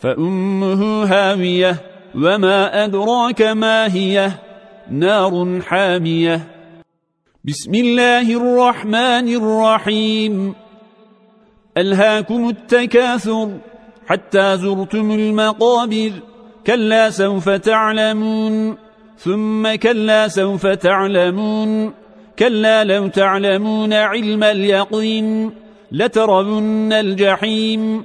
فأمه هاوية وما أدراك ما هي؟ نار حامية. بسم الله الرحمن الرحيم. ألهاكم التكاثر حتى زرتم المقابر كلا سوف تعلمون. ثم كلا سوف تعلمون. كلا لو تعلمون علم اليقين لترون الجحيم.